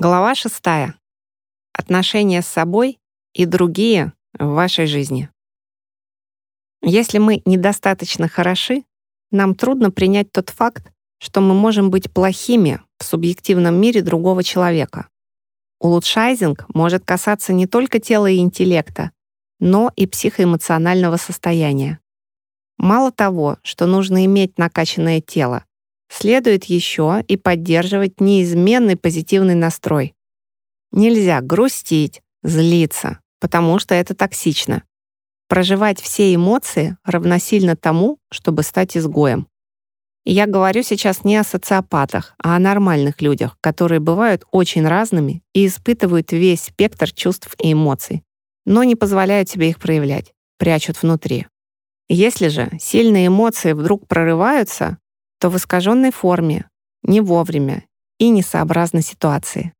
Глава шестая. Отношения с собой и другие в вашей жизни. Если мы недостаточно хороши, нам трудно принять тот факт, что мы можем быть плохими в субъективном мире другого человека. Улучшайзинг может касаться не только тела и интеллекта, но и психоэмоционального состояния. Мало того, что нужно иметь накачанное тело, Следует еще и поддерживать неизменный позитивный настрой. Нельзя грустить, злиться, потому что это токсично. Проживать все эмоции равносильно тому, чтобы стать изгоем. И я говорю сейчас не о социопатах, а о нормальных людях, которые бывают очень разными и испытывают весь спектр чувств и эмоций, но не позволяют себе их проявлять, прячут внутри. Если же сильные эмоции вдруг прорываются, то в искаженной форме, не вовремя и несообразно ситуации.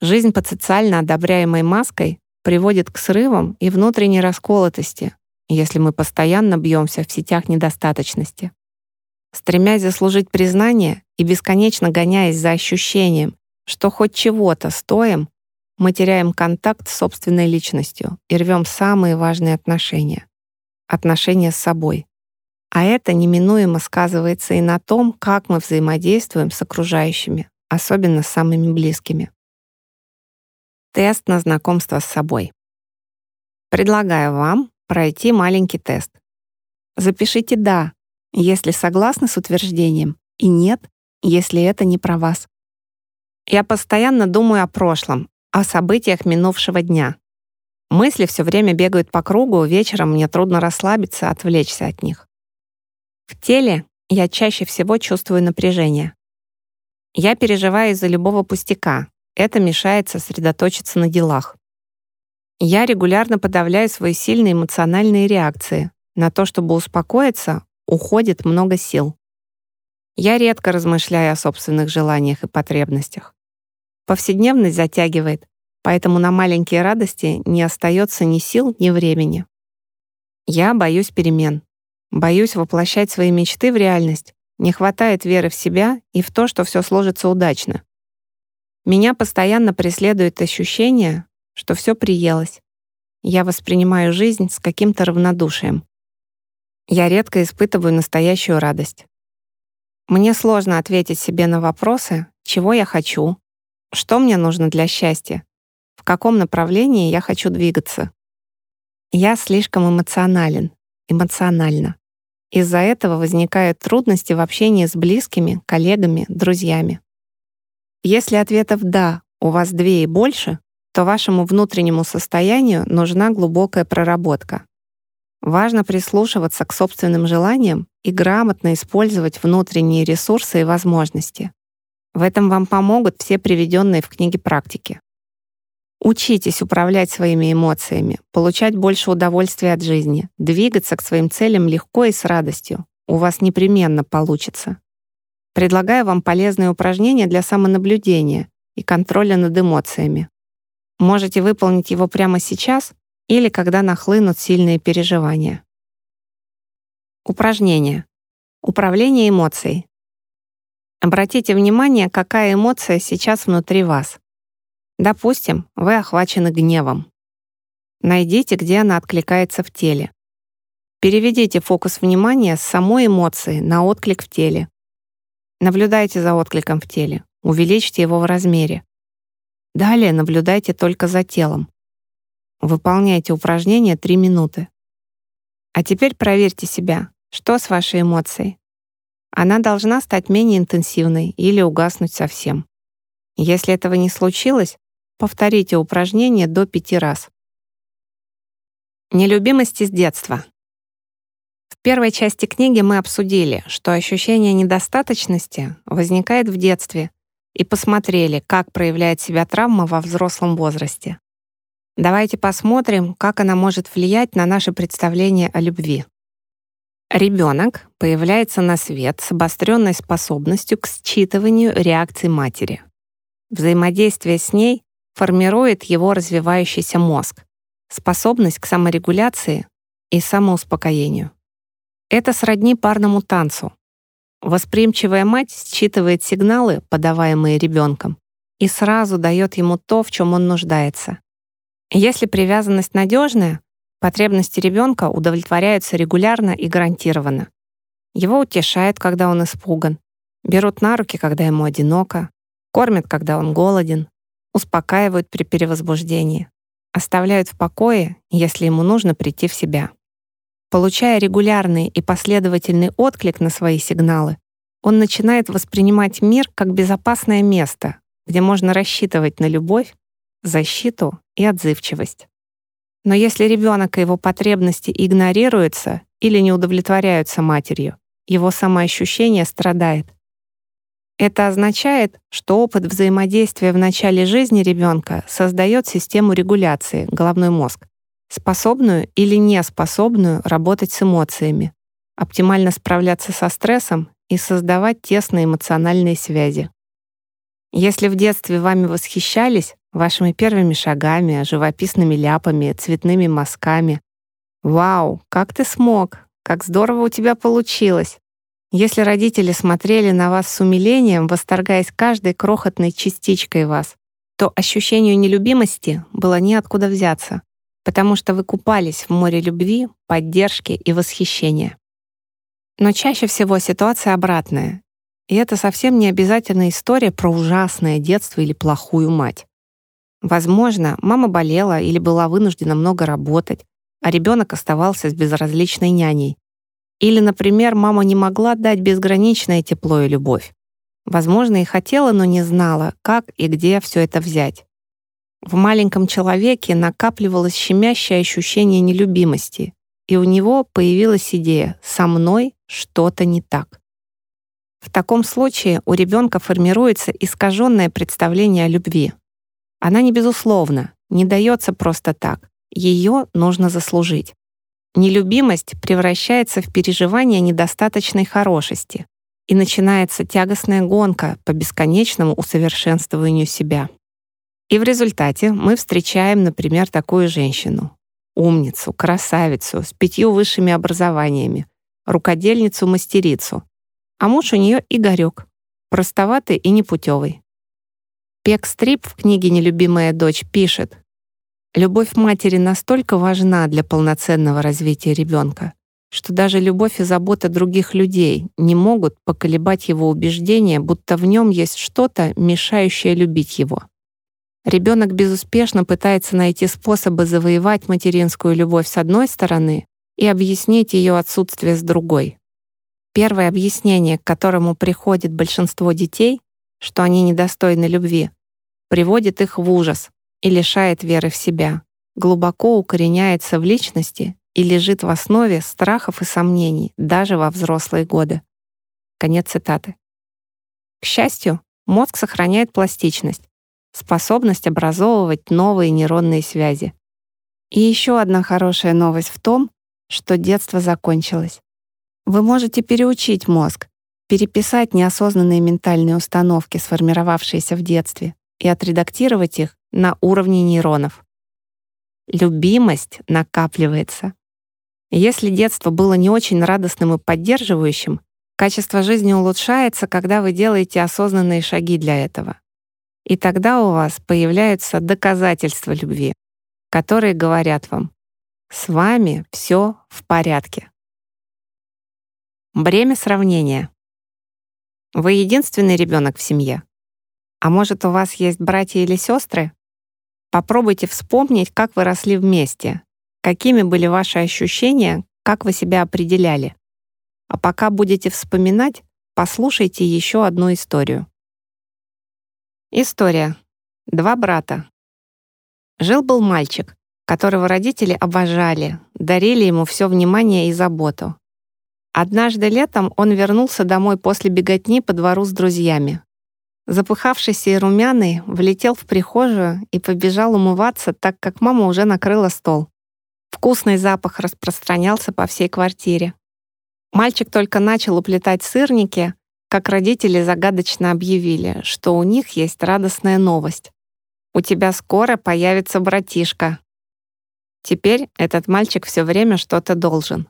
Жизнь под социально одобряемой маской приводит к срывам и внутренней расколотости, если мы постоянно бьемся в сетях недостаточности. Стремясь заслужить признание и бесконечно гоняясь за ощущением, что хоть чего-то стоим, мы теряем контакт с собственной личностью и рвем самые важные отношения. Отношения с собой, а это неминуемо сказывается и на том, как мы взаимодействуем с окружающими, особенно с самыми близкими. Тест на знакомство с собой. Предлагаю вам пройти маленький тест. Запишите «да», если согласны с утверждением, и «нет», если это не про вас. Я постоянно думаю о прошлом, о событиях минувшего дня. Мысли все время бегают по кругу, вечером мне трудно расслабиться, отвлечься от них. В теле я чаще всего чувствую напряжение. Я переживаю из-за любого пустяка. Это мешает сосредоточиться на делах. Я регулярно подавляю свои сильные эмоциональные реакции. На то, чтобы успокоиться, уходит много сил. Я редко размышляю о собственных желаниях и потребностях. Повседневность затягивает, поэтому на маленькие радости не остается ни сил, ни времени. Я боюсь перемен. Боюсь воплощать свои мечты в реальность. Не хватает веры в себя и в то, что все сложится удачно. Меня постоянно преследует ощущение, что все приелось. Я воспринимаю жизнь с каким-то равнодушием. Я редко испытываю настоящую радость. Мне сложно ответить себе на вопросы, чего я хочу, что мне нужно для счастья, в каком направлении я хочу двигаться. Я слишком эмоционален, эмоционально. Из-за этого возникают трудности в общении с близкими, коллегами, друзьями. Если ответов «да» у вас две и больше, то вашему внутреннему состоянию нужна глубокая проработка. Важно прислушиваться к собственным желаниям и грамотно использовать внутренние ресурсы и возможности. В этом вам помогут все приведенные в книге практики. Учитесь управлять своими эмоциями, получать больше удовольствия от жизни, двигаться к своим целям легко и с радостью. У вас непременно получится. Предлагаю вам полезные упражнения для самонаблюдения и контроля над эмоциями. Можете выполнить его прямо сейчас или когда нахлынут сильные переживания. Упражнение. Управление эмоцией. Обратите внимание, какая эмоция сейчас внутри вас. Допустим, вы охвачены гневом. Найдите, где она откликается в теле. Переведите фокус внимания с самой эмоции на отклик в теле. Наблюдайте за откликом в теле. Увеличьте его в размере. Далее наблюдайте только за телом. Выполняйте упражнение 3 минуты. А теперь проверьте себя. Что с вашей эмоцией? Она должна стать менее интенсивной или угаснуть совсем. Если этого не случилось, Повторите упражнение до пяти раз. Нелюбимости с детства. В первой части книги мы обсудили, что ощущение недостаточности возникает в детстве, и посмотрели, как проявляет себя травма во взрослом возрасте. Давайте посмотрим, как она может влиять на наше представление о любви. Ребенок появляется на свет с обостренной способностью к считыванию реакций матери. Взаимодействие с ней формирует его развивающийся мозг, способность к саморегуляции и самоуспокоению. Это сродни парному танцу. Восприимчивая мать считывает сигналы, подаваемые ребенком, и сразу дает ему то, в чем он нуждается. Если привязанность надежная, потребности ребенка удовлетворяются регулярно и гарантированно. Его утешают, когда он испуган, берут на руки, когда ему одиноко, кормят, когда он голоден, успокаивают при перевозбуждении, оставляют в покое, если ему нужно прийти в себя. Получая регулярный и последовательный отклик на свои сигналы, он начинает воспринимать мир как безопасное место, где можно рассчитывать на любовь, защиту и отзывчивость. Но если ребенок и его потребности игнорируются или не удовлетворяются матерью, его самоощущение страдает. Это означает, что опыт взаимодействия в начале жизни ребенка создает систему регуляции, головной мозг, способную или не способную работать с эмоциями, оптимально справляться со стрессом и создавать тесные эмоциональные связи. Если в детстве вами восхищались вашими первыми шагами, живописными ляпами, цветными мазками, «Вау, как ты смог! Как здорово у тебя получилось!» Если родители смотрели на вас с умилением, восторгаясь каждой крохотной частичкой вас, то ощущению нелюбимости было неоткуда взяться потому что вы купались в море любви, поддержки и восхищения. Но чаще всего ситуация обратная. И это совсем не обязательно история про ужасное детство или плохую мать. Возможно, мама болела или была вынуждена много работать, а ребенок оставался с безразличной няней. Или, например, мама не могла дать безграничное тепло и любовь. Возможно, и хотела, но не знала, как и где все это взять. В маленьком человеке накапливалось щемящее ощущение нелюбимости, и у него появилась идея «со мной что-то не так». В таком случае у ребенка формируется искаженное представление о любви. Она не безусловна, не дается просто так. Ее нужно заслужить. Нелюбимость превращается в переживание недостаточной хорошести, и начинается тягостная гонка по бесконечному усовершенствованию себя. И в результате мы встречаем, например, такую женщину. Умницу, красавицу, с пятью высшими образованиями, рукодельницу-мастерицу. А муж у нее Игорек, простоватый и непутевый. Пек Стрип в книге «Нелюбимая дочь» пишет, «Любовь матери настолько важна для полноценного развития ребенка, что даже любовь и забота других людей не могут поколебать его убеждение, будто в нем есть что-то, мешающее любить его. Ребенок безуспешно пытается найти способы завоевать материнскую любовь с одной стороны и объяснить ее отсутствие с другой. Первое объяснение, к которому приходит большинство детей, что они недостойны любви, приводит их в ужас и лишает веры в себя, глубоко укореняется в личности и лежит в основе страхов и сомнений даже во взрослые годы. Конец цитаты. К счастью, мозг сохраняет пластичность, способность образовывать новые нейронные связи. И еще одна хорошая новость в том, что детство закончилось. Вы можете переучить мозг, переписать неосознанные ментальные установки, сформировавшиеся в детстве, и отредактировать их на уровне нейронов. Любимость накапливается. Если детство было не очень радостным и поддерживающим, качество жизни улучшается, когда вы делаете осознанные шаги для этого. И тогда у вас появляются доказательства любви, которые говорят вам, с вами все в порядке. Бремя сравнения. Вы единственный ребенок в семье. А может, у вас есть братья или сестры? Попробуйте вспомнить, как вы росли вместе, какими были ваши ощущения, как вы себя определяли. А пока будете вспоминать, послушайте еще одну историю. История. Два брата. Жил-был мальчик, которого родители обожали, дарили ему все внимание и заботу. Однажды летом он вернулся домой после беготни по двору с друзьями. Запыхавшийся и румяный, влетел в прихожую и побежал умываться, так как мама уже накрыла стол. Вкусный запах распространялся по всей квартире. Мальчик только начал уплетать сырники, как родители загадочно объявили, что у них есть радостная новость. «У тебя скоро появится братишка». Теперь этот мальчик все время что-то должен.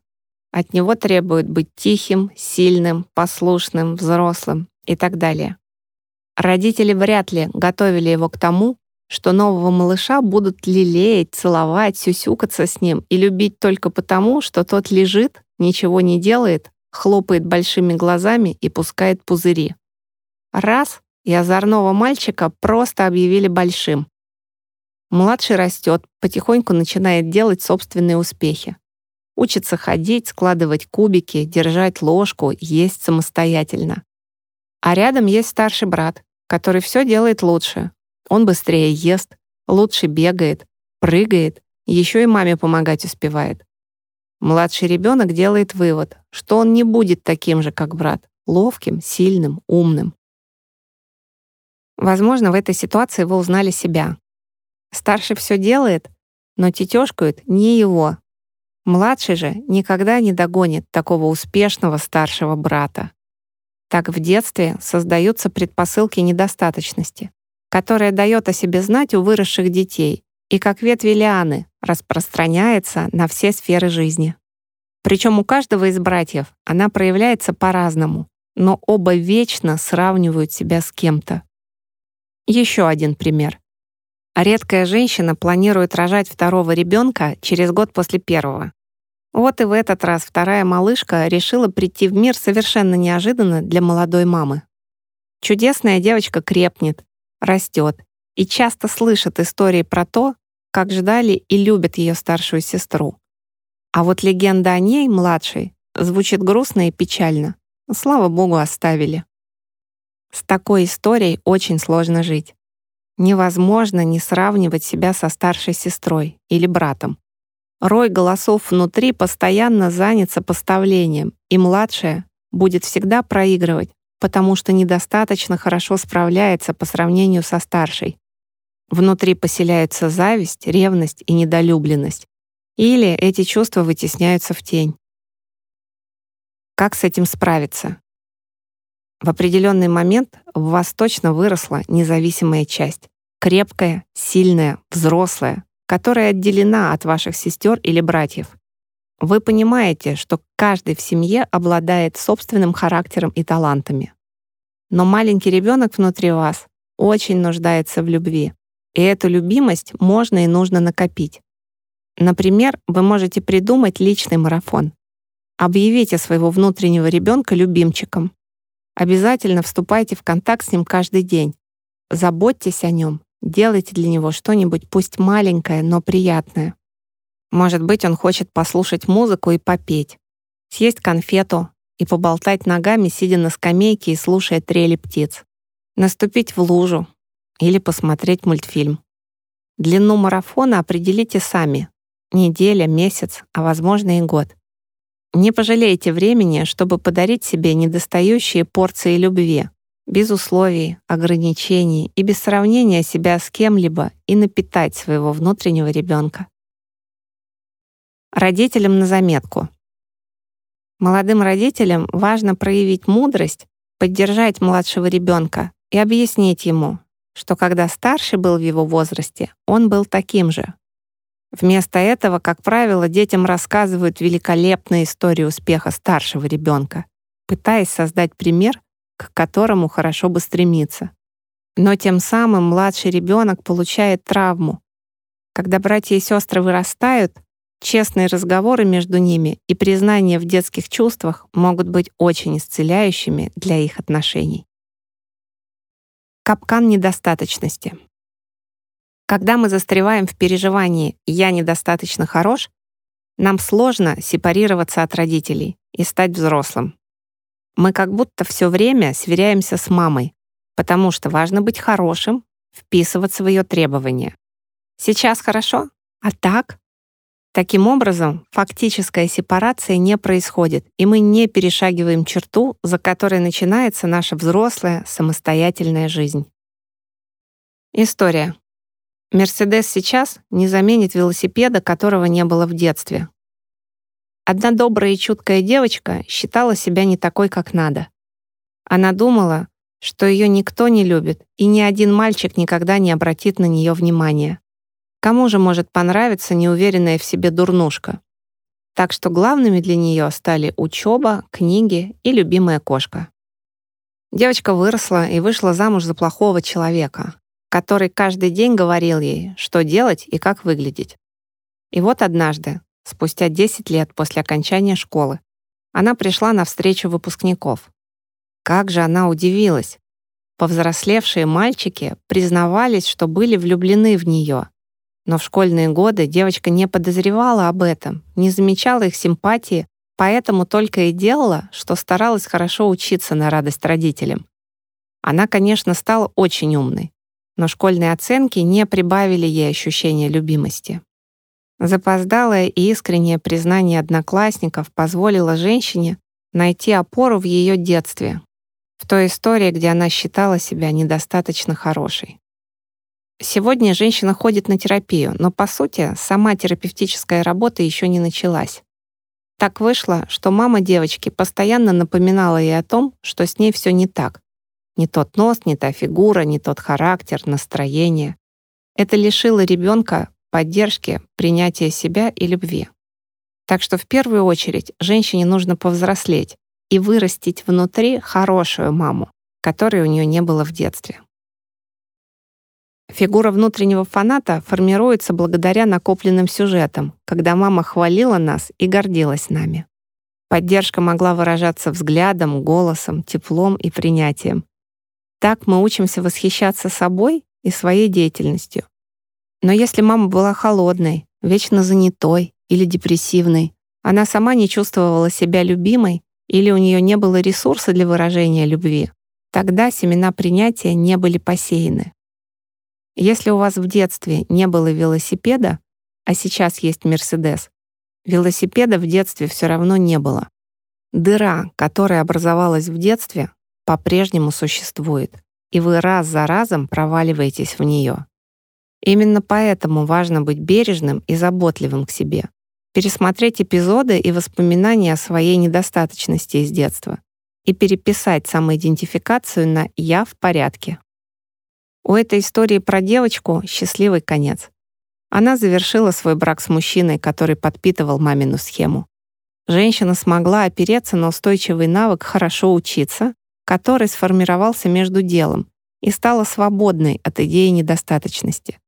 От него требуют быть тихим, сильным, послушным, взрослым и так далее. Родители вряд ли готовили его к тому, что нового малыша будут лелеять, целовать, сюсюкаться с ним и любить только потому, что тот лежит, ничего не делает, хлопает большими глазами и пускает пузыри. Раз — и озорного мальчика просто объявили большим. Младший растет, потихоньку начинает делать собственные успехи. Учится ходить, складывать кубики, держать ложку, есть самостоятельно. А рядом есть старший брат, который все делает лучше. Он быстрее ест, лучше бегает, прыгает, еще и маме помогать успевает. Младший ребенок делает вывод, что он не будет таким же, как брат, ловким, сильным, умным. Возможно, в этой ситуации вы узнали себя. Старший все делает, но тетешкует не его. Младший же никогда не догонит такого успешного старшего брата. Так в детстве создаются предпосылки недостаточности, которая дает о себе знать у выросших детей и как ветви лианы распространяется на все сферы жизни. Причем у каждого из братьев она проявляется по-разному, но оба вечно сравнивают себя с кем-то. Еще один пример. Редкая женщина планирует рожать второго ребенка через год после первого. Вот и в этот раз вторая малышка решила прийти в мир совершенно неожиданно для молодой мамы. Чудесная девочка крепнет, растет и часто слышит истории про то, как ждали и любят ее старшую сестру. А вот легенда о ней, младшей, звучит грустно и печально. Слава богу, оставили. С такой историей очень сложно жить. Невозможно не сравнивать себя со старшей сестрой или братом. Рой голосов внутри постоянно занят сопоставлением, и младшая будет всегда проигрывать, потому что недостаточно хорошо справляется по сравнению со старшей. Внутри поселяются зависть, ревность и недолюбленность. Или эти чувства вытесняются в тень. Как с этим справиться? В определенный момент в вас точно выросла независимая часть. Крепкая, сильная, взрослая, которая отделена от ваших сестер или братьев. Вы понимаете, что каждый в семье обладает собственным характером и талантами. Но маленький ребенок внутри вас очень нуждается в любви, и эту любимость можно и нужно накопить. Например, вы можете придумать личный марафон. Объявите своего внутреннего ребенка любимчиком. Обязательно вступайте в контакт с ним каждый день. Заботьтесь о нем Делайте для него что-нибудь, пусть маленькое, но приятное. Может быть, он хочет послушать музыку и попеть, съесть конфету и поболтать ногами, сидя на скамейке и слушая трели птиц. Наступить в лужу или посмотреть мультфильм. Длину марафона определите сами. Неделя, месяц, а возможно и год. Не пожалейте времени, чтобы подарить себе недостающие порции любви, без условий, ограничений и без сравнения себя с кем-либо и напитать своего внутреннего ребенка. Родителям на заметку. Молодым родителям важно проявить мудрость, поддержать младшего ребенка и объяснить ему, что когда старший был в его возрасте, он был таким же. Вместо этого, как правило, детям рассказывают великолепные истории успеха старшего ребенка, пытаясь создать пример, к которому хорошо бы стремиться. Но тем самым младший ребенок получает травму. Когда братья и сестры вырастают, честные разговоры между ними и признание в детских чувствах могут быть очень исцеляющими для их отношений. Капкан недостаточности. Когда мы застреваем в переживании «я недостаточно хорош», нам сложно сепарироваться от родителей и стать взрослым. Мы как будто все время сверяемся с мамой, потому что важно быть хорошим, вписываться в ее требования. Сейчас хорошо, а так? Таким образом, фактическая сепарация не происходит, и мы не перешагиваем черту, за которой начинается наша взрослая самостоятельная жизнь. История. Мерседес сейчас не заменит велосипеда, которого не было в детстве. Одна добрая и чуткая девочка считала себя не такой, как надо. Она думала, что ее никто не любит, и ни один мальчик никогда не обратит на нее внимания. Кому же может понравиться неуверенная в себе дурнушка? Так что главными для нее стали учеба, книги и любимая кошка. Девочка выросла и вышла замуж за плохого человека, который каждый день говорил ей, что делать и как выглядеть. И вот однажды, спустя 10 лет после окончания школы, она пришла на встречу выпускников. Как же она удивилась! Повзрослевшие мальчики признавались, что были влюблены в нее. Но в школьные годы девочка не подозревала об этом, не замечала их симпатии, поэтому только и делала, что старалась хорошо учиться на радость родителям. Она, конечно, стала очень умной, но школьные оценки не прибавили ей ощущения любимости. Запоздалое и искреннее признание одноклассников позволило женщине найти опору в ее детстве, в той истории, где она считала себя недостаточно хорошей. Сегодня женщина ходит на терапию, но, по сути, сама терапевтическая работа еще не началась. Так вышло, что мама девочки постоянно напоминала ей о том, что с ней все не так. Не тот нос, не та фигура, не тот характер, настроение. Это лишило ребенка поддержки, принятия себя и любви. Так что в первую очередь женщине нужно повзрослеть и вырастить внутри хорошую маму, которой у нее не было в детстве. Фигура внутреннего фаната формируется благодаря накопленным сюжетам, когда мама хвалила нас и гордилась нами. Поддержка могла выражаться взглядом, голосом, теплом и принятием. Так мы учимся восхищаться собой и своей деятельностью, но если мама была холодной, вечно занятой или депрессивной, она сама не чувствовала себя любимой или у нее не было ресурса для выражения любви, тогда семена принятия не были посеяны. Если у вас в детстве не было велосипеда, а сейчас есть Мерседес, велосипеда в детстве все равно не было. Дыра, которая образовалась в детстве, по-прежнему существует, и вы раз за разом проваливаетесь в нее. Именно поэтому важно быть бережным и заботливым к себе. Пересмотреть эпизоды и воспоминания о своей недостаточности из детства и переписать самоидентификацию на «я в порядке». У этой истории про девочку счастливый конец. Она завершила свой брак с мужчиной, который подпитывал мамину схему. Женщина смогла опереться на устойчивый навык хорошо учиться, который сформировался между делом, и стала свободной от идеи недостаточности.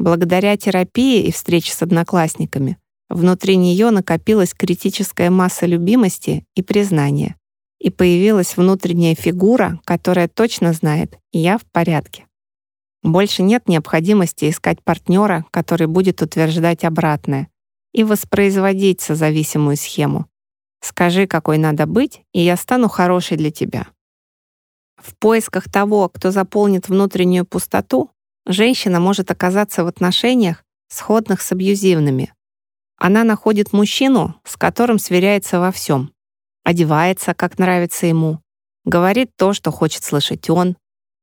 Благодаря терапии и встрече с одноклассниками внутри нее накопилась критическая масса любимости и признания, и появилась внутренняя фигура, которая точно знает «я в порядке». Больше нет необходимости искать партнера, который будет утверждать обратное, и воспроизводить созависимую схему. Скажи, какой надо быть, и я стану хорошей для тебя. В поисках того, кто заполнит внутреннюю пустоту, женщина может оказаться в отношениях, сходных с абьюзивными. Она находит мужчину, с которым сверяется во всем. Одевается, как нравится ему, говорит то, что хочет слышать он,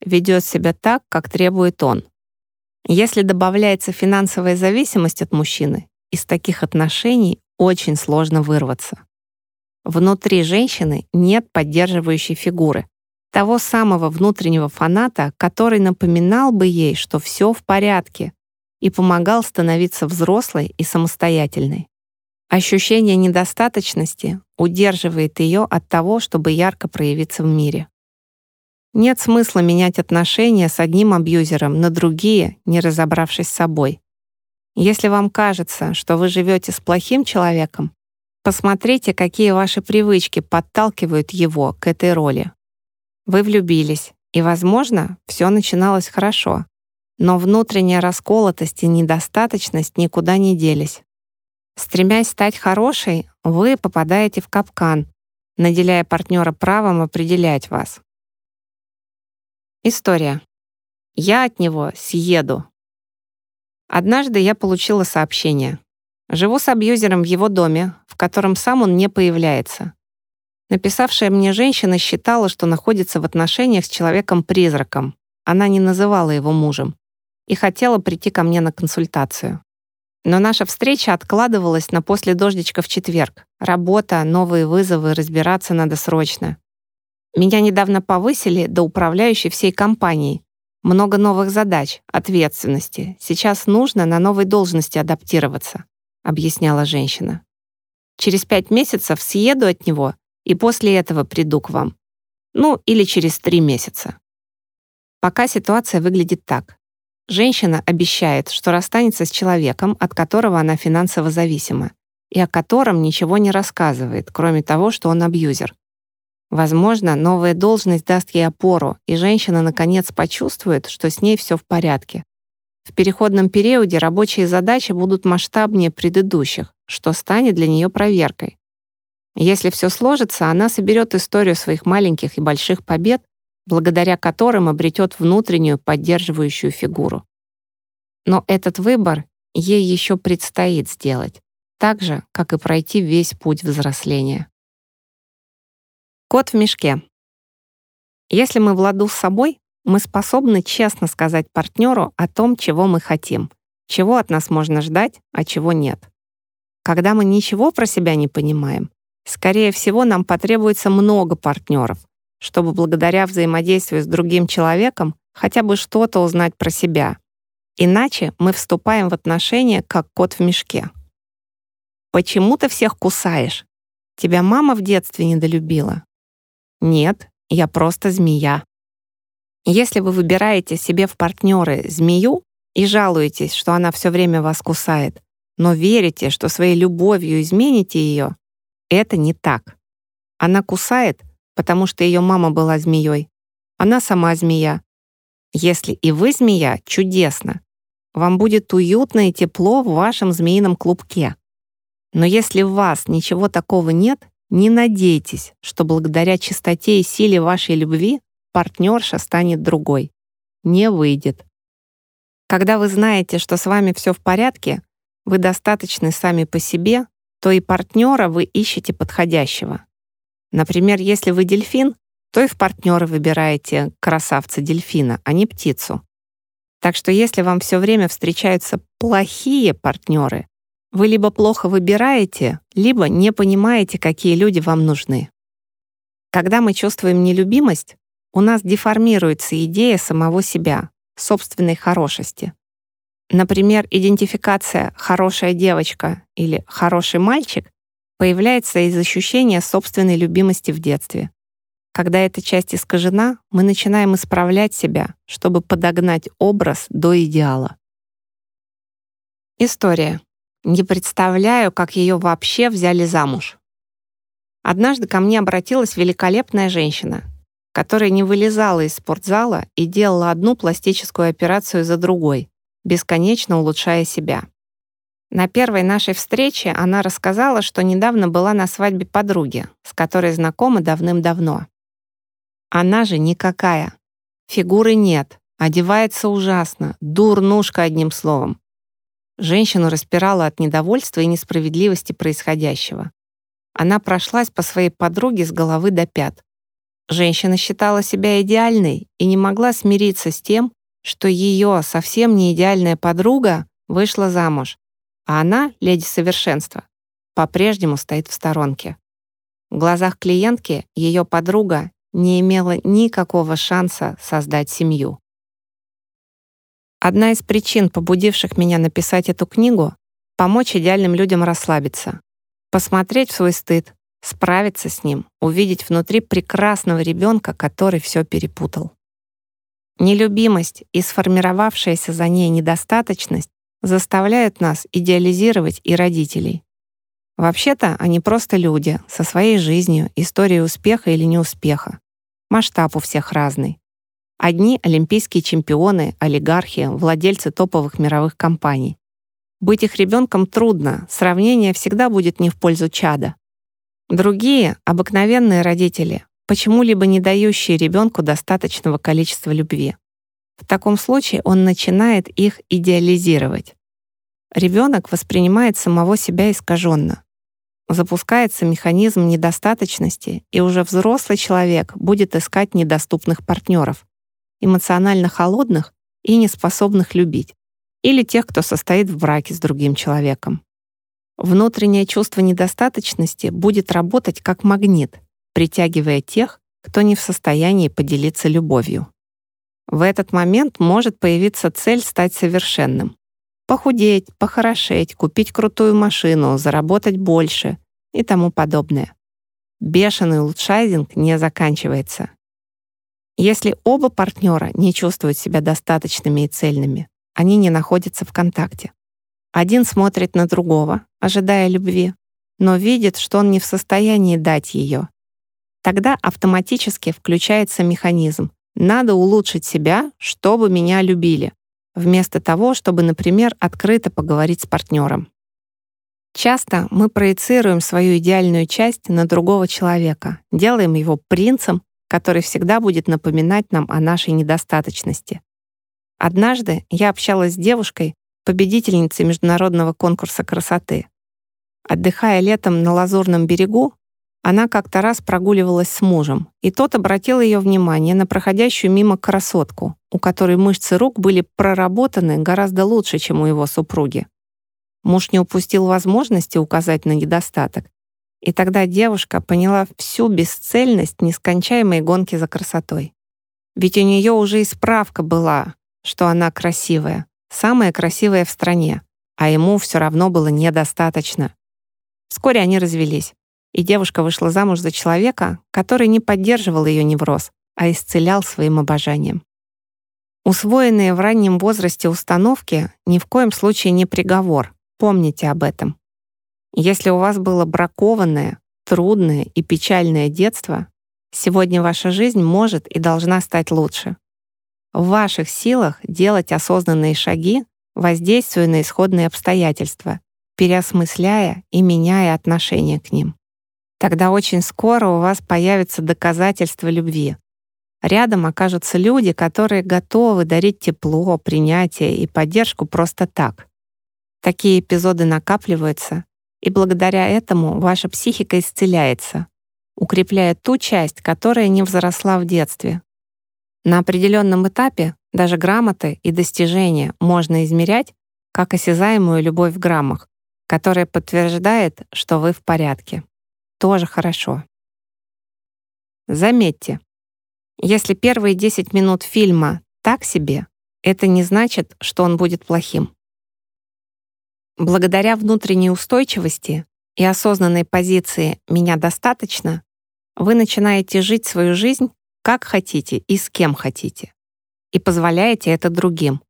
ведет себя так, как требует он. Если добавляется финансовая зависимость от мужчины, из таких отношений очень сложно вырваться. Внутри женщины нет поддерживающей фигуры, того самого внутреннего фаната, который напоминал бы ей, что все в порядке, и помогал становиться взрослой и самостоятельной. Ощущение недостаточности удерживает ее от того, чтобы ярко проявиться в мире. Нет смысла менять отношения с одним абьюзером на другие, не разобравшись с собой. Если вам кажется, что вы живете с плохим человеком, посмотрите, какие ваши привычки подталкивают его к этой роли. Вы влюбились, и, возможно, все начиналось хорошо. Но внутренняя расколотость и недостаточность никуда не делись. Стремясь стать хорошей, вы попадаете в капкан, наделяя партнера правом определять вас. История. Я от него съеду. Однажды я получила сообщение. Живу с абьюзером в его доме, в котором сам он не появляется. Написавшая мне женщина считала, что находится в отношениях с человеком-призраком. Она не называла его мужем и хотела прийти ко мне на консультацию. Но наша встреча откладывалась на после дождичка в четверг. Работа, новые вызовы, разбираться надо срочно. Меня недавно повысили до управляющей всей компанией. Много новых задач, ответственности. Сейчас нужно на новой должности адаптироваться, объясняла женщина. Через пять месяцев съеду от него и после этого приду к вам. Ну, или через три месяца. Пока ситуация выглядит так. Женщина обещает, что расстанется с человеком, от которого она финансово зависима, и о котором ничего не рассказывает, кроме того, что он абьюзер. Возможно, новая должность даст ей опору, и женщина наконец почувствует, что с ней все в порядке. В переходном периоде рабочие задачи будут масштабнее предыдущих, что станет для нее проверкой. Если все сложится, она соберет историю своих маленьких и больших побед, благодаря которым обретет внутреннюю поддерживающую фигуру. Но этот выбор ей еще предстоит сделать, так же, как и пройти весь путь взросления. Кот в мешке. Если мы в ладу с собой, мы способны честно сказать партнеру о том, чего мы хотим, чего от нас можно ждать, а чего нет. Когда мы ничего про себя не понимаем, скорее всего, нам потребуется много партнеров, чтобы благодаря взаимодействию с другим человеком хотя бы что-то узнать про себя. Иначе мы вступаем в отношения, как кот в мешке. Почему ты всех кусаешь? Тебя мама в детстве недолюбила? Нет, я просто змея. Если вы выбираете себе в партнеры змею и жалуетесь, что она все время вас кусает, но верите, что своей любовью измените ее, это не так. Она кусает, потому что ее мама была змеей. Она сама змея. Если и вы змея, чудесно. Вам будет уютно и тепло в вашем змеином клубке. Но если в вас ничего такого нет, не надейтесь, что благодаря чистоте и силе вашей любви партнерша станет другой. Не выйдет. Когда вы знаете, что с вами все в порядке, вы достаточны сами по себе, то и партнера вы ищете подходящего. Например, если вы дельфин, то и в партнеры выбираете красавца-дельфина, а не птицу. Так что если вам все время встречаются плохие партнеры, вы либо плохо выбираете, либо не понимаете, какие люди вам нужны. Когда мы чувствуем нелюбимость, у нас деформируется идея самого себя, собственной хорошести. Например, идентификация «хорошая девочка» или «хороший мальчик» появляется из ощущения собственной любимости в детстве. Когда эта часть искажена, мы начинаем исправлять себя, чтобы подогнать образ до идеала. История. Не представляю, как ее вообще взяли замуж. Однажды ко мне обратилась великолепная женщина, которая не вылезала из спортзала и делала одну пластическую операцию за другой, бесконечно улучшая себя. На первой нашей встрече она рассказала, что недавно была на свадьбе подруги, с которой знакома давным-давно. Она же никакая. Фигуры нет, одевается ужасно, дурнушка одним словом. Женщину распирала от недовольства и несправедливости происходящего. Она прошлась по своей подруге с головы до пят. Женщина считала себя идеальной и не могла смириться с тем, что ее совсем не идеальная подруга вышла замуж, а она, леди совершенства, по-прежнему стоит в сторонке. В глазах клиентки ее подруга не имела никакого шанса создать семью. Одна из причин, побудивших меня написать эту книгу, помочь идеальным людям расслабиться, посмотреть в свой стыд, справиться с ним, увидеть внутри прекрасного ребенка, который все перепутал. Нелюбимость и сформировавшаяся за ней недостаточность заставляют нас идеализировать и родителей. Вообще-то они просто люди со своей жизнью, историей успеха или неуспеха. Масштаб у всех разный. Одни — олимпийские чемпионы, олигархи, владельцы топовых мировых компаний. Быть их ребенком трудно, сравнение всегда будет не в пользу чада. Другие — обыкновенные родители, почему-либо не дающие ребенку достаточного количества любви. В таком случае он начинает их идеализировать. Ребенок воспринимает самого себя искаженно. Запускается механизм недостаточности, и уже взрослый человек будет искать недоступных партнеров, эмоционально холодных и неспособных любить, или тех, кто состоит в браке с другим человеком. Внутреннее чувство недостаточности будет работать как магнит, притягивая тех, кто не в состоянии поделиться любовью. В этот момент может появиться цель стать совершенным. Похудеть, похорошеть, купить крутую машину, заработать больше и тому подобное. Бешеный улучшайзинг не заканчивается Если оба партнера не чувствуют себя достаточными и цельными, они не находятся в контакте. Один смотрит на другого, ожидая любви, но видит, что он не в состоянии дать ее. Тогда автоматически включается механизм «надо улучшить себя, чтобы меня любили», вместо того, чтобы, например, открыто поговорить с партнером. Часто мы проецируем свою идеальную часть на другого человека, делаем его принцем, который всегда будет напоминать нам о нашей недостаточности. Однажды я общалась с девушкой, победительницей международного конкурса красоты. Отдыхая летом на Лазурном берегу, она как-то раз прогуливалась с мужем, и тот обратил ее внимание на проходящую мимо красотку, у которой мышцы рук были проработаны гораздо лучше, чем у его супруги. Муж не упустил возможности указать на недостаток, и тогда девушка поняла всю бесцельность нескончаемой гонки за красотой. Ведь у нее уже и справка была, что она красивая, самая красивая в стране, а ему все равно было недостаточно. Вскоре они развелись, и девушка вышла замуж за человека, который не поддерживал ее невроз, а исцелял своим обожанием. Усвоенные в раннем возрасте установки ни в коем случае не приговор, помните об этом. Если у вас было бракованное, трудное и печальное детство, сегодня ваша жизнь может и должна стать лучше. В ваших силах делать осознанные шаги, воздействуя на исходные обстоятельства, переосмысляя и меняя отношение к ним. Тогда очень скоро у вас появится доказательство любви. Рядом окажутся люди, которые готовы дарить тепло, принятие и поддержку просто так. Такие эпизоды накапливаются, и благодаря этому ваша психика исцеляется, укрепляя ту часть, которая не взросла в детстве. На определенном этапе даже грамоты и достижения можно измерять как осязаемую любовь в граммах, которая подтверждает, что вы в порядке. Тоже хорошо. Заметьте, если первые 10 минут фильма так себе, это не значит, что он будет плохим. Благодаря внутренней устойчивости и осознанной позиции «меня достаточно» вы начинаете жить свою жизнь как хотите и с кем хотите. И позволяете это другим.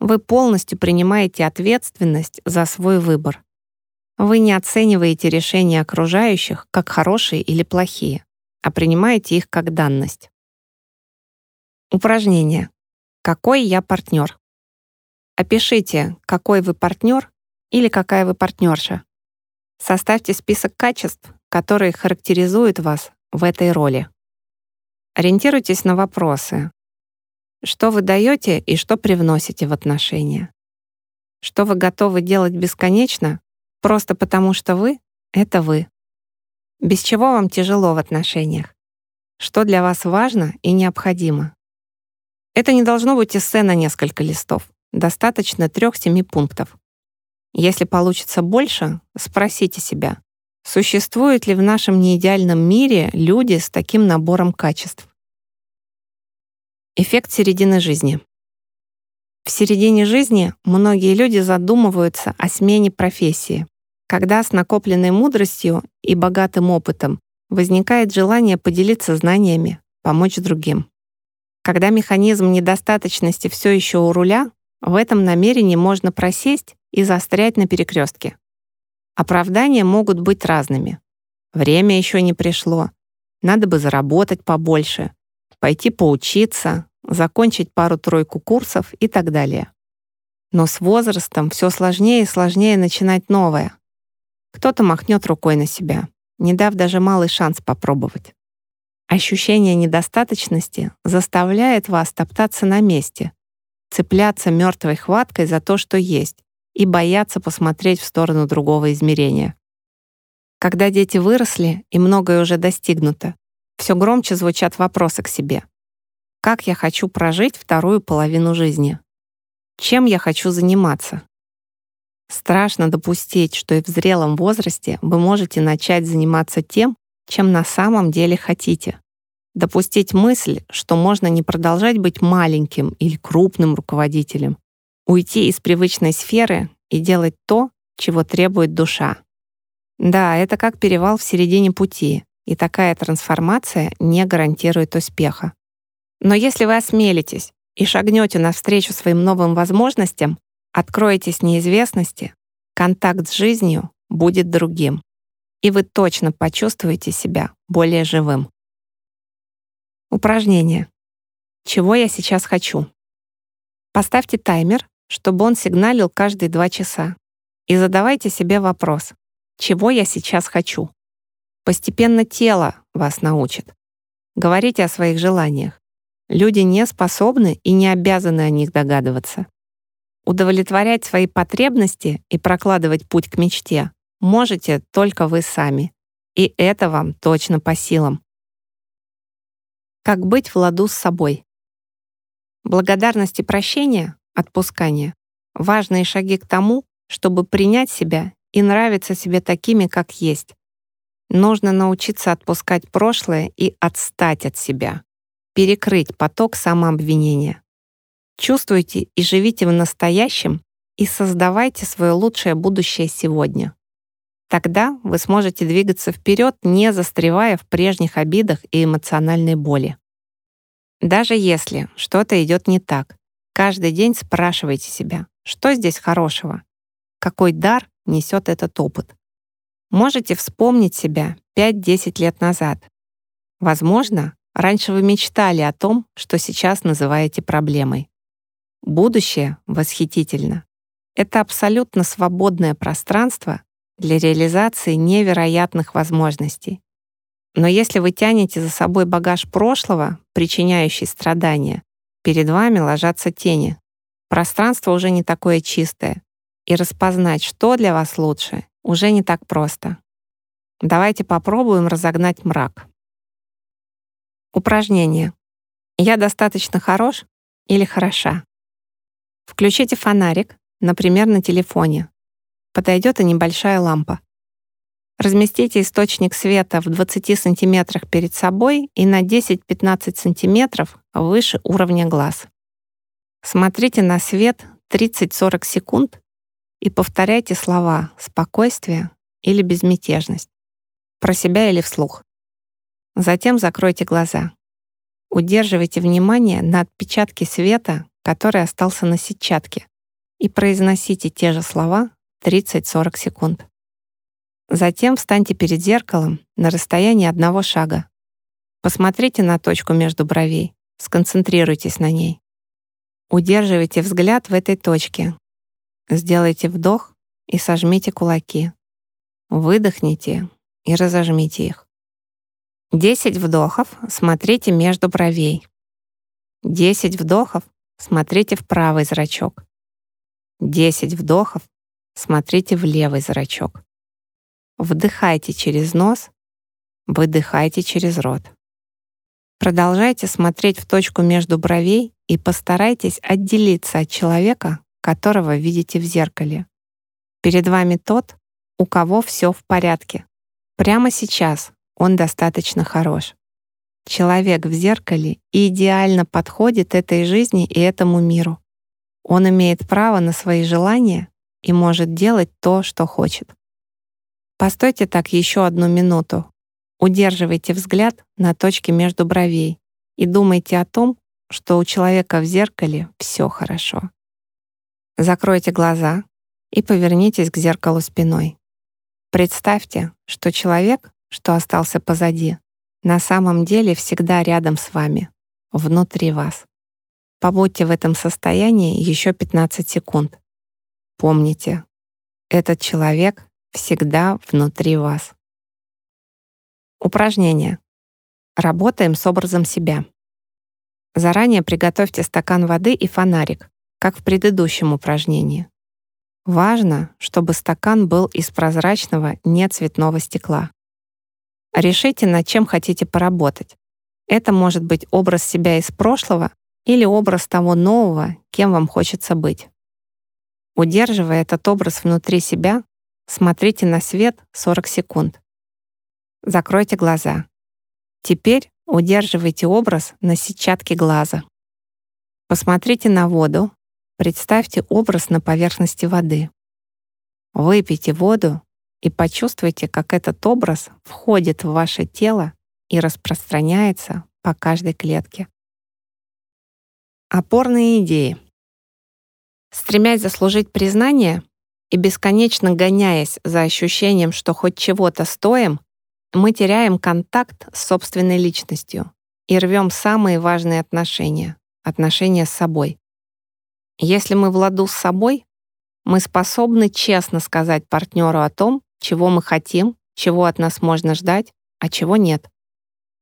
Вы полностью принимаете ответственность за свой выбор. Вы не оцениваете решения окружающих как хорошие или плохие, а принимаете их как данность. Упражнение. Какой я партнер? Опишите, какой вы партнер или какая вы партнерша. Составьте список качеств, которые характеризуют вас в этой роли. Ориентируйтесь на вопросы. Что вы даете и что привносите в отношения? Что вы готовы делать бесконечно, Просто потому что вы — это вы. Без чего вам тяжело в отношениях? Что для вас важно и необходимо? Это не должно быть эссе на несколько листов. Достаточно трех-семи пунктов. Если получится больше, спросите себя, существуют ли в нашем неидеальном мире люди с таким набором качеств? Эффект середины жизни. В середине жизни многие люди задумываются о смене профессии, когда с накопленной мудростью и богатым опытом возникает желание поделиться знаниями, помочь другим. Когда механизм недостаточности все еще у руля, в этом намерении можно просесть и застрять на перекрестке. Оправдания могут быть разными. Время еще не пришло, надо бы заработать побольше, пойти поучиться, закончить пару-тройку курсов и так далее. Но с возрастом все сложнее и сложнее начинать новое. Кто-то махнет рукой на себя, не дав даже малый шанс попробовать. Ощущение недостаточности заставляет вас топтаться на месте, цепляться мертвой хваткой за то, что есть, и бояться посмотреть в сторону другого измерения. Когда дети выросли и многое уже достигнуто, все громче звучат вопросы к себе. Как я хочу прожить вторую половину жизни? Чем я хочу заниматься? Страшно допустить, что и в зрелом возрасте вы можете начать заниматься тем, чем на самом деле хотите. Допустить мысль, что можно не продолжать быть маленьким или крупным руководителем, уйти из привычной сферы и делать то, чего требует душа. Да, это как перевал в середине пути, и такая трансформация не гарантирует успеха. Но если вы осмелитесь и шагнете навстречу своим новым возможностям, откроетесь неизвестности, контакт с жизнью будет другим, и вы точно почувствуете себя более живым. Упражнение. Чего я сейчас хочу? Поставьте таймер, чтобы он сигналил каждые два часа. И задавайте себе вопрос, чего я сейчас хочу? Постепенно тело вас научит. Говорите о своих желаниях. Люди не способны и не обязаны о них догадываться. Удовлетворять свои потребности и прокладывать путь к мечте можете только вы сами. И это вам точно по силам. Как быть в ладу с собой? Благодарность и прощение, отпускание — важные шаги к тому, чтобы принять себя и нравиться себе такими, как есть. Нужно научиться отпускать прошлое и отстать от себя, перекрыть поток самообвинения. Чувствуйте и живите в настоящем и создавайте свое лучшее будущее сегодня. Тогда вы сможете двигаться вперед, не застревая в прежних обидах и эмоциональной боли. Даже если что-то идет не так, каждый день спрашивайте себя, что здесь хорошего, какой дар несет этот опыт. Можете вспомнить себя 5-10 лет назад. Возможно, раньше вы мечтали о том, что сейчас называете проблемой. Будущее восхитительно. Это абсолютно свободное пространство, для реализации невероятных возможностей. Но если вы тянете за собой багаж прошлого, причиняющий страдания, перед вами ложатся тени. Пространство уже не такое чистое, и распознать, что для вас лучше, уже не так просто. Давайте попробуем разогнать мрак. Упражнение. Я достаточно хорош или хороша? Включите фонарик, например, на телефоне, подойдет и небольшая лампа. Разместите источник света в 20 сантиметрах перед собой и на 10-15 сантиметров выше уровня глаз. Смотрите на свет 30-40 секунд и повторяйте слова «спокойствие» или «безмятежность» про себя или вслух. Затем закройте глаза. Удерживайте внимание на отпечатке света, который остался на сетчатке, и произносите те же слова 30-40 секунд. Затем встаньте перед зеркалом на расстоянии одного шага. Посмотрите на точку между бровей, сконцентрируйтесь на ней. Удерживайте взгляд в этой точке. Сделайте вдох и сожмите кулаки. Выдохните и разожмите их. 10 вдохов смотрите между бровей. 10 вдохов смотрите в правый зрачок. 10 вдохов смотрите в левый зрачок. Вдыхайте через нос, выдыхайте через рот. Продолжайте смотреть в точку между бровей и постарайтесь отделиться от человека, которого видите в зеркале. Перед вами тот, у кого все в порядке. Прямо сейчас он достаточно хорош. Человек в зеркале идеально подходит этой жизни и этому миру. Он имеет право на свои желания и может делать то, что хочет. Постойте так еще одну минуту. Удерживайте взгляд на точке между бровей и думайте о том, что у человека в зеркале все хорошо. Закройте глаза и повернитесь к зеркалу спиной. Представьте, что человек, что остался позади, на самом деле всегда рядом с вами, внутри вас. Побудьте в этом состоянии еще 15 секунд. Помните, этот человек всегда внутри вас. Упражнение. Работаем с образом себя. Заранее приготовьте стакан воды и фонарик, как в предыдущем упражнении. Важно, чтобы стакан был из прозрачного, нецветного стекла. Решите, над чем хотите поработать. Это может быть образ себя из прошлого или образ того нового, кем вам хочется быть. Удерживая этот образ внутри себя, смотрите на свет 40 секунд. Закройте глаза. Теперь удерживайте образ на сетчатке глаза. Посмотрите на воду, представьте образ на поверхности воды. Выпейте воду и почувствуйте, как этот образ входит в ваше тело и распространяется по каждой клетке. Опорные идеи. Стремясь заслужить признание и бесконечно гоняясь за ощущением, что хоть чего-то стоим, мы теряем контакт с собственной личностью и рвем самые важные отношения — отношения с собой. Если мы в ладу с собой, мы способны честно сказать партнеру о том, чего мы хотим, чего от нас можно ждать, а чего нет.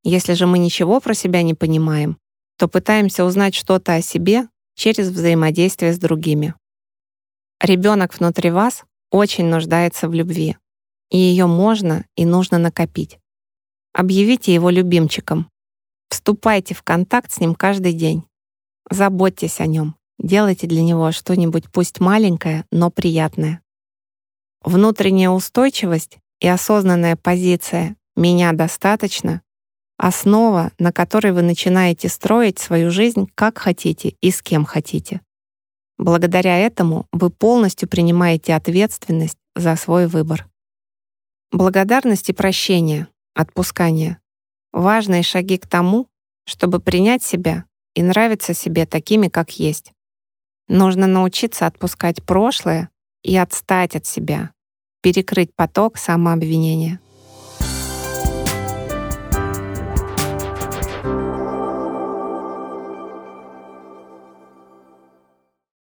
Если же мы ничего про себя не понимаем, то пытаемся узнать что-то о себе через взаимодействие с другими. Ребенок внутри вас очень нуждается в любви, и ее можно и нужно накопить. Объявите его любимчиком. Вступайте в контакт с ним каждый день. Заботьтесь о нем. Делайте для него что-нибудь пусть маленькое, но приятное. Внутренняя устойчивость и осознанная позиция «меня достаточно» — основа, на которой вы начинаете строить свою жизнь как хотите и с кем хотите. Благодаря этому вы полностью принимаете ответственность за свой выбор. Благодарность и прощение, отпускание — важные шаги к тому, чтобы принять себя и нравиться себе такими, как есть. Нужно научиться отпускать прошлое и отстать от себя, перекрыть поток самообвинения.